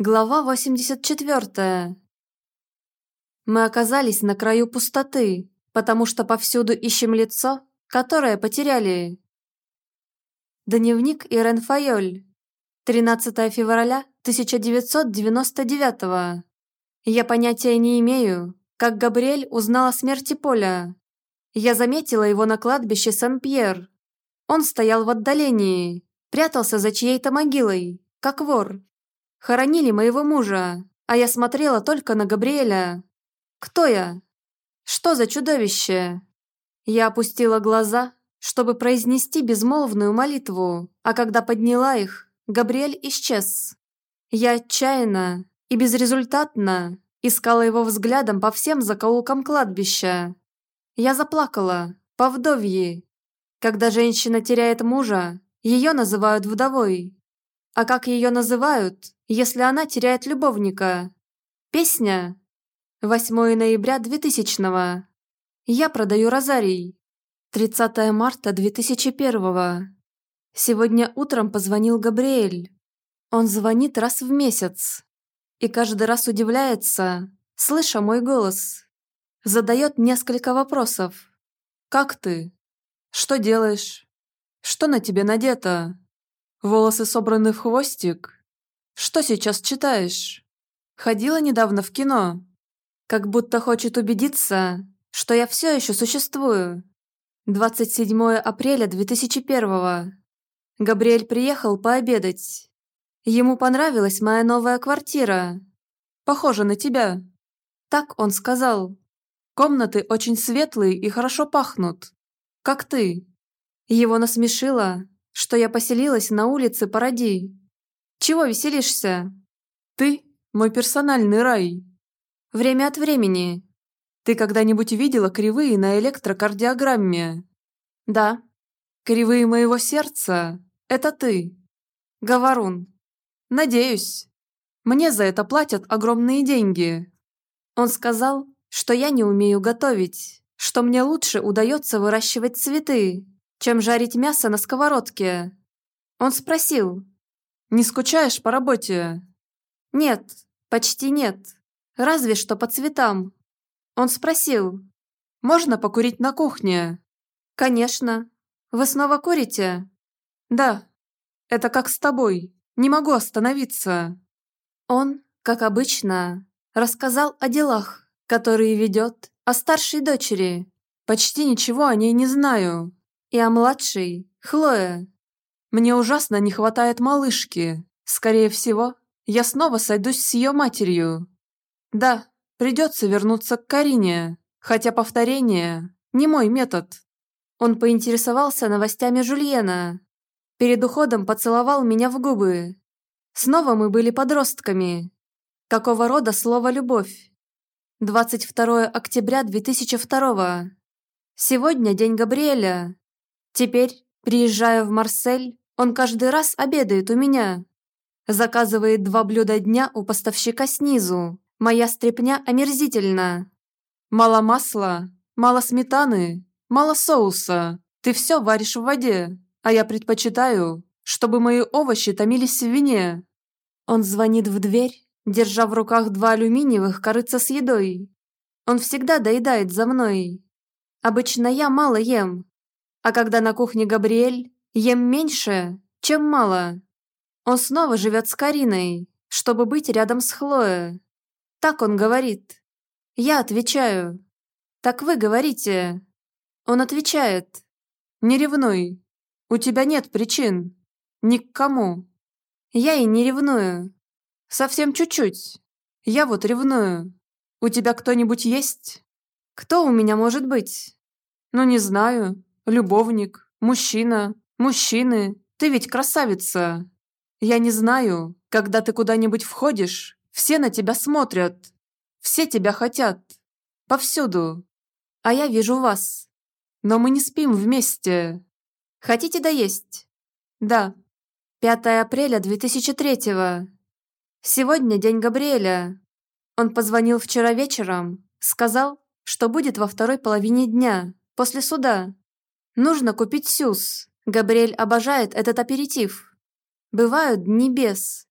Глава 84. Мы оказались на краю пустоты, потому что повсюду ищем лицо, которое потеряли. Дневник Ирен Файоль. 13 февраля 1999 Я понятия не имею, как Габриэль узнал о смерти Поля. Я заметила его на кладбище Сен-Пьер. Он стоял в отдалении, прятался за чьей-то могилой, как вор. Хоронили моего мужа, а я смотрела только на Габриэля. Кто я? Что за чудовище? Я опустила глаза, чтобы произнести безмолвную молитву, а когда подняла их, Габриэль исчез. Я отчаянно и безрезультатно искала его взглядом по всем закоулкам кладбища. Я заплакала, по вдовье. Когда женщина теряет мужа, ее называют вдовой. А как ее называют, если она теряет любовника? Песня. 8 ноября 2000 -го. Я продаю розарий. 30 марта 2001 -го. Сегодня утром позвонил Габриэль. Он звонит раз в месяц. И каждый раз удивляется, слыша мой голос. Задает несколько вопросов. «Как ты? Что делаешь? Что на тебе надето?» Волосы собраны в хвостик? Что сейчас читаешь? Ходила недавно в кино. Как будто хочет убедиться, что я все еще существую. 27 апреля 2001 Габриэль приехал пообедать. Ему понравилась моя новая квартира. Похожа на тебя. Так он сказал. Комнаты очень светлые и хорошо пахнут. Как ты. Его насмешило, что я поселилась на улице Паради. Чего веселишься? Ты – мой персональный рай. Время от времени. Ты когда-нибудь видела кривые на электрокардиограмме? Да. Кривые моего сердца – это ты. Говорун. Надеюсь. Мне за это платят огромные деньги. Он сказал, что я не умею готовить, что мне лучше удается выращивать цветы, чем жарить мясо на сковородке. Он спросил, «Не скучаешь по работе?» «Нет, почти нет. Разве что по цветам». Он спросил, «Можно покурить на кухне?» «Конечно. Вы снова курите?» «Да. Это как с тобой. Не могу остановиться». Он, как обычно, рассказал о делах, которые ведет, о старшей дочери. Почти ничего о ней не знаю. И о младшей, Хлоя. Мне ужасно не хватает малышки. Скорее всего, я снова сойдусь с ее матерью. Да, придется вернуться к Карине, хотя повторение – не мой метод. Он поинтересовался новостями Жульена. Перед уходом поцеловал меня в губы. Снова мы были подростками. Какого рода слово «любовь»? 22 октября 2002 Сегодня день Габриэля. Теперь, приезжая в Марсель, он каждый раз обедает у меня. Заказывает два блюда дня у поставщика снизу. Моя стряпня омерзительна. Мало масла, мало сметаны, мало соуса. Ты все варишь в воде, а я предпочитаю, чтобы мои овощи томились в вине. Он звонит в дверь, держа в руках два алюминиевых корыца с едой. Он всегда доедает за мной. Обычно я мало ем, а когда на кухне Габриэль, ем меньше, чем мало. Он снова живет с Кариной, чтобы быть рядом с Хлоей. Так он говорит. Я отвечаю. Так вы говорите. Он отвечает. Не ревнуй. У тебя нет причин. Ни к кому. Я и не ревную. Совсем чуть-чуть. Я вот ревную. У тебя кто-нибудь есть? Кто у меня может быть? Ну, не знаю любовник, мужчина, мужчины. Ты ведь красавица. Я не знаю, когда ты куда-нибудь входишь, все на тебя смотрят. Все тебя хотят. Повсюду. А я вижу вас. Но мы не спим вместе. Хотите доесть? Да. 5 апреля 2003 -го. Сегодня день Габриэля. Он позвонил вчера вечером, сказал, что будет во второй половине дня, после суда. Нужно купить сюз. Габриэль обожает этот аперитив. Бывают дни без.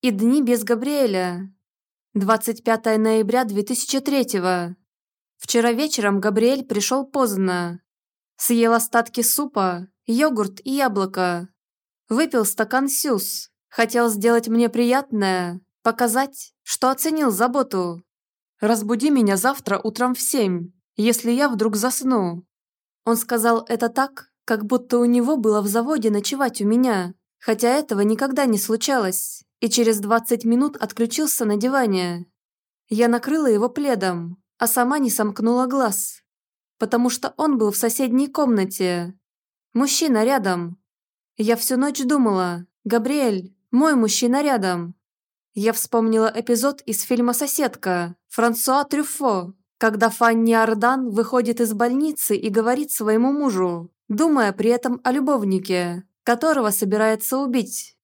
и дни без Габриэля. 25 ноября 2003 Вчера вечером Габриэль пришел поздно. Съел остатки супа, йогурт и яблоко. Выпил стакан сюз. Хотел сделать мне приятное, показать, что оценил заботу. «Разбуди меня завтра утром в семь, если я вдруг засну». Он сказал это так, как будто у него было в заводе ночевать у меня, хотя этого никогда не случалось, и через 20 минут отключился на диване. Я накрыла его пледом, а сама не сомкнула глаз, потому что он был в соседней комнате. Мужчина рядом. Я всю ночь думала, Габриэль, мой мужчина рядом. Я вспомнила эпизод из фильма «Соседка» Франсуа Трюфо, когда Фанни Ардан выходит из больницы и говорит своему мужу, думая при этом о любовнике, которого собирается убить.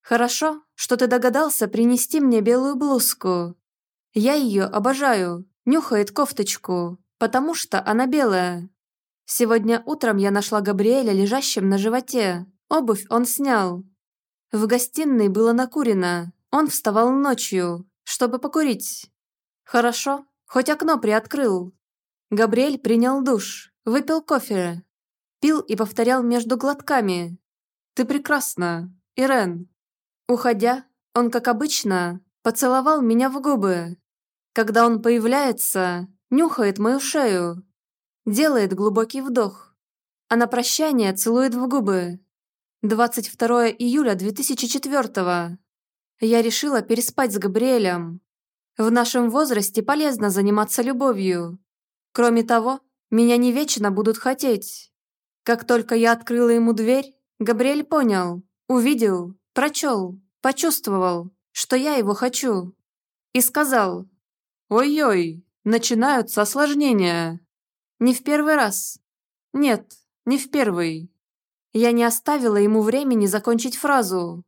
«Хорошо, что ты догадался принести мне белую блузку. Я ее обожаю, нюхает кофточку, потому что она белая. Сегодня утром я нашла Габриэля лежащим на животе. Обувь он снял. В гостиной было накурено. Он вставал ночью, чтобы покурить. Хорошо, хоть окно приоткрыл. Габриэль принял душ, выпил кофе. Пил и повторял между глотками. «Ты прекрасна, Ирен». Уходя, он, как обычно, поцеловал меня в губы. Когда он появляется, нюхает мою шею, делает глубокий вдох, а на прощание целует в губы. 22 июля 2004 -го. Я решила переспать с Габриэлем. В нашем возрасте полезно заниматься любовью. Кроме того, меня не вечно будут хотеть. Как только я открыла ему дверь, Габриэль понял, увидел, прочел, почувствовал, что я его хочу. И сказал, «Ой-ой, начинаются осложнения». Не в первый раз. Нет, не в первый. Я не оставила ему времени закончить фразу.